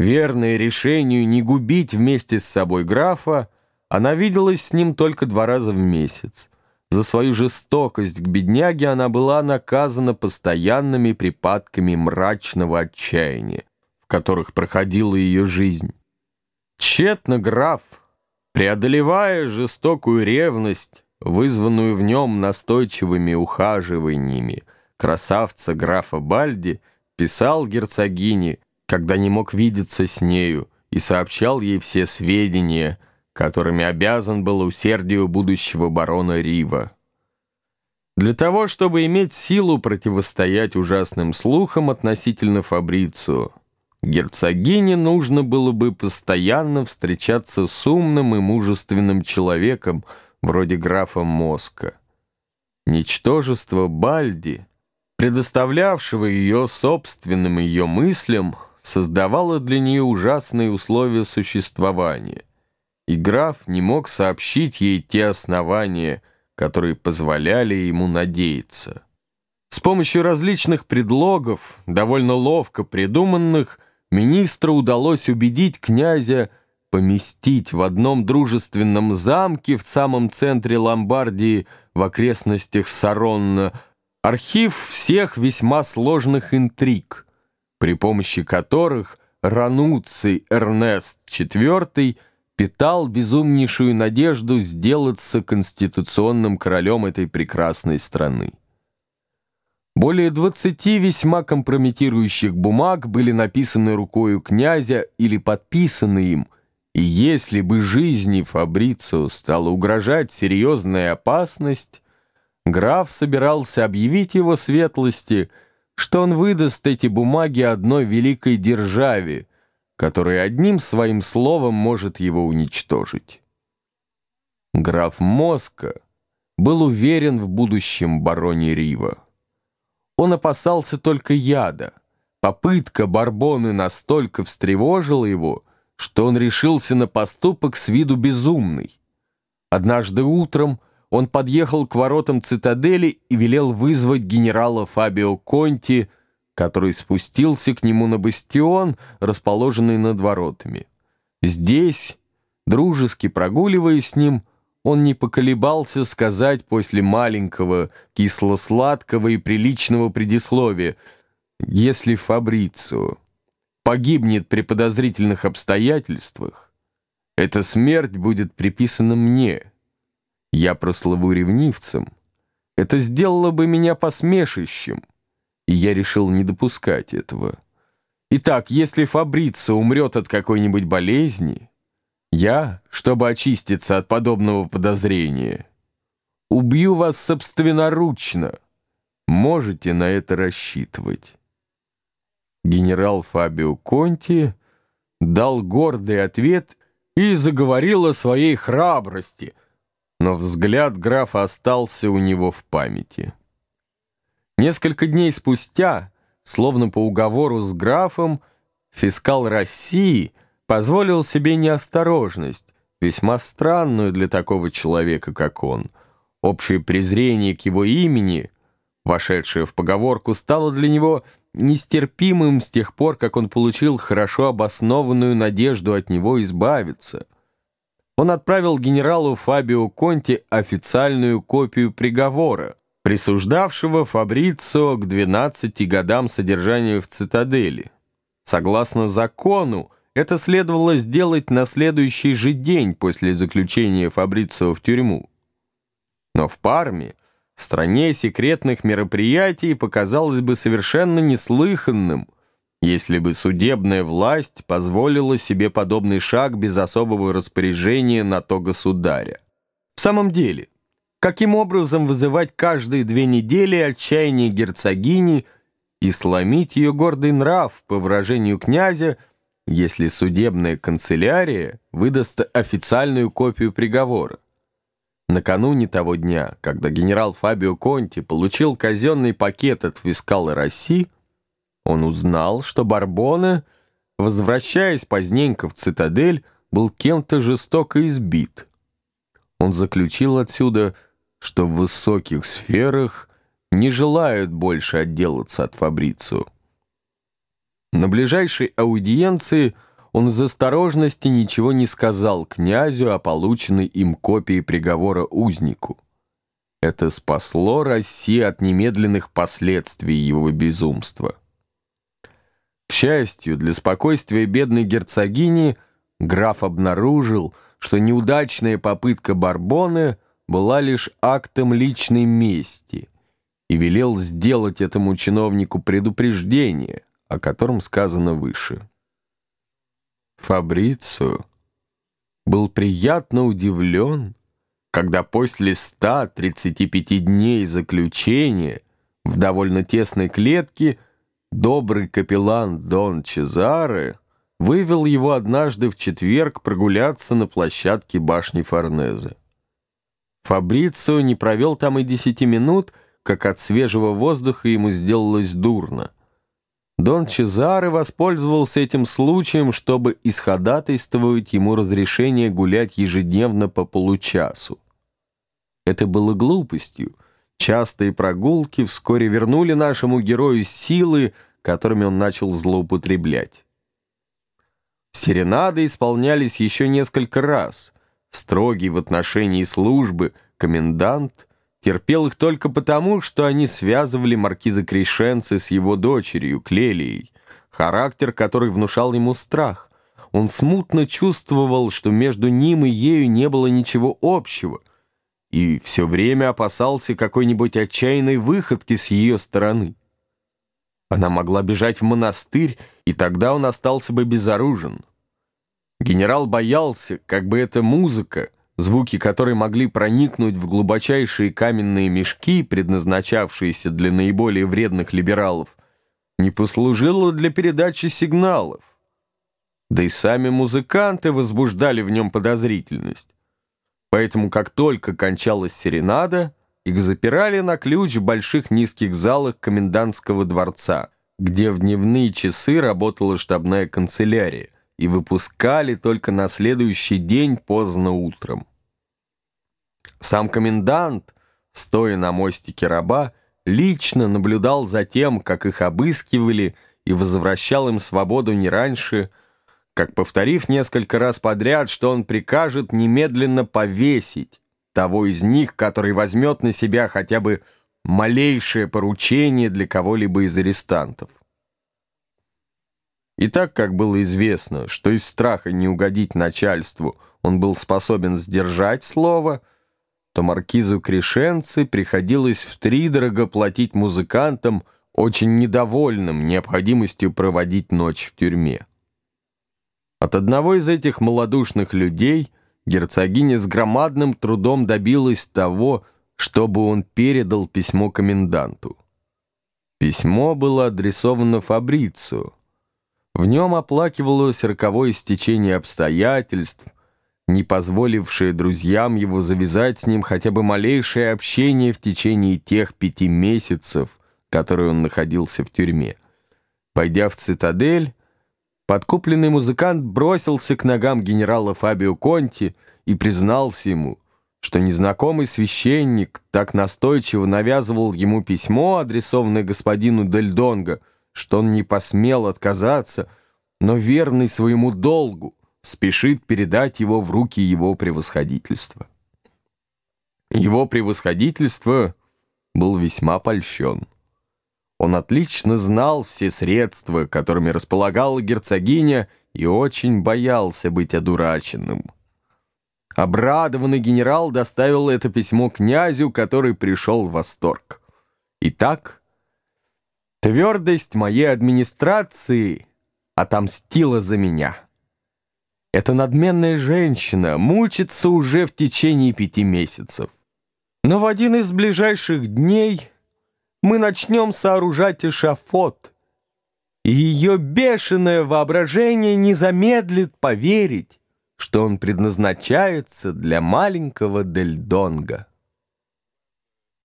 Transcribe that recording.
Верное решению не губить вместе с собой графа, она виделась с ним только два раза в месяц. За свою жестокость к бедняге она была наказана постоянными припадками мрачного отчаяния, в которых проходила ее жизнь. Тщетно граф, преодолевая жестокую ревность, вызванную в нем настойчивыми ухаживаниями красавца графа Бальди, писал герцогине, когда не мог видеться с нею, и сообщал ей все сведения, которыми обязан был усердию будущего барона Рива. Для того, чтобы иметь силу противостоять ужасным слухам относительно Фабрицио, герцогине нужно было бы постоянно встречаться с умным и мужественным человеком, вроде графа Моска. Ничтожество Бальди, предоставлявшего ее собственным ее мыслям, создавало для нее ужасные условия существования, и граф не мог сообщить ей те основания, которые позволяли ему надеяться. С помощью различных предлогов, довольно ловко придуманных, министру удалось убедить князя поместить в одном дружественном замке в самом центре Ломбардии в окрестностях Саронна архив всех весьма сложных интриг, при помощи которых Рануций Эрнест IV питал безумнейшую надежду сделаться конституционным королем этой прекрасной страны. Более 20 весьма компрометирующих бумаг были написаны рукою князя или подписаны им, и если бы жизни Фабрицио стала угрожать серьезная опасность, граф собирался объявить его светлости, что он выдаст эти бумаги одной великой державе, которая одним своим словом может его уничтожить. Граф Моска был уверен в будущем бароне Рива. Он опасался только яда. Попытка Барбоны настолько встревожила его, что он решился на поступок с виду безумный. Однажды утром он подъехал к воротам цитадели и велел вызвать генерала Фабио Конти, который спустился к нему на бастион, расположенный над воротами. Здесь, дружески прогуливаясь с ним, он не поколебался сказать после маленького, кисло-сладкого и приличного предисловия «Если Фабрицио погибнет при подозрительных обстоятельствах, эта смерть будет приписана мне. Я прослыву ревнивцем. Это сделало бы меня посмешищем, и я решил не допускать этого. Итак, если Фабрицио умрет от какой-нибудь болезни, я, чтобы очиститься от подобного подозрения, убью вас собственноручно. Можете на это рассчитывать. Генерал Фабио Конти дал гордый ответ и заговорил о своей храбрости, но взгляд графа остался у него в памяти. Несколько дней спустя, словно по уговору с графом, фискал России — позволил себе неосторожность, весьма странную для такого человека, как он. Общее презрение к его имени, вошедшее в поговорку, стало для него нестерпимым с тех пор, как он получил хорошо обоснованную надежду от него избавиться. Он отправил генералу Фабио Конти официальную копию приговора, присуждавшего Фабрицио к 12 годам содержания в цитадели. Согласно закону, это следовало сделать на следующий же день после заключения Фабрицио в тюрьму. Но в Парме, стране секретных мероприятий, показалось бы совершенно неслыханным, если бы судебная власть позволила себе подобный шаг без особого распоряжения на то государя. В самом деле, каким образом вызывать каждые две недели отчаяние герцогини и сломить ее гордый нрав, по выражению князя, если судебная канцелярия выдаст официальную копию приговора. Накануне того дня, когда генерал Фабио Конти получил казенный пакет от фискала России, он узнал, что Барбона, возвращаясь поздненько в цитадель, был кем-то жестоко избит. Он заключил отсюда, что в высоких сферах не желают больше отделаться от Фабрицу. На ближайшей аудиенции он из осторожности ничего не сказал князю о полученной им копии приговора узнику. Это спасло России от немедленных последствий его безумства. К счастью, для спокойствия бедной герцогини граф обнаружил, что неудачная попытка Барбоны была лишь актом личной мести и велел сделать этому чиновнику предупреждение, о котором сказано выше. Фабрицио был приятно удивлен, когда после 135 дней заключения в довольно тесной клетке добрый капеллан Дон Чезаре вывел его однажды в четверг прогуляться на площадке башни Форнезе. Фабрицио не провел там и десяти минут, как от свежего воздуха ему сделалось дурно. Дон Чезаре воспользовался этим случаем, чтобы исходатайствовать ему разрешение гулять ежедневно по получасу. Это было глупостью. Частые прогулки вскоре вернули нашему герою силы, которыми он начал злоупотреблять. Серенады исполнялись еще несколько раз. Строгий в отношении службы комендант терпел их только потому, что они связывали маркиза Кришенцы с его дочерью, Клелией, характер которой внушал ему страх. Он смутно чувствовал, что между ним и ею не было ничего общего, и все время опасался какой-нибудь отчаянной выходки с ее стороны. Она могла бежать в монастырь, и тогда он остался бы безоружен. Генерал боялся, как бы эта музыка, звуки которой могли проникнуть в глубочайшие каменные мешки, предназначавшиеся для наиболее вредных либералов, не послужила для передачи сигналов. Да и сами музыканты возбуждали в нем подозрительность. Поэтому, как только кончалась серенада, их запирали на ключ в больших низких залах комендантского дворца, где в дневные часы работала штабная канцелярия, и выпускали только на следующий день поздно утром. Сам комендант, стоя на мостике раба, лично наблюдал за тем, как их обыскивали и возвращал им свободу не раньше, как повторив несколько раз подряд, что он прикажет немедленно повесить того из них, который возьмет на себя хотя бы малейшее поручение для кого-либо из арестантов. И так как было известно, что из страха не угодить начальству он был способен сдержать слово, то маркизу Крешенцы приходилось втридорого платить музыкантам, очень недовольным необходимостью проводить ночь в тюрьме. От одного из этих малодушных людей герцогиня с громадным трудом добилась того, чтобы он передал письмо коменданту. Письмо было адресовано Фабрицию. В нем оплакивалось роковое стечение обстоятельств, не позволившее друзьям его завязать с ним хотя бы малейшее общение в течение тех пяти месяцев, которые он находился в тюрьме. Пойдя в цитадель, Подкупленный музыкант бросился к ногам генерала Фабио Конти и признался ему, что незнакомый священник так настойчиво навязывал ему письмо, адресованное господину Дель Донго, что он не посмел отказаться, но верный своему долгу спешит передать его в руки его превосходительства. Его превосходительство был весьма польщен. Он отлично знал все средства, которыми располагала герцогиня, и очень боялся быть одураченным. Обрадованный генерал доставил это письмо князю, который пришел в восторг. Итак, твердость моей администрации отомстила за меня. Эта надменная женщина мучится уже в течение пяти месяцев. Но в один из ближайших дней мы начнем сооружать эшафот, и ее бешеное воображение не замедлит поверить, что он предназначается для маленького Дельдонга.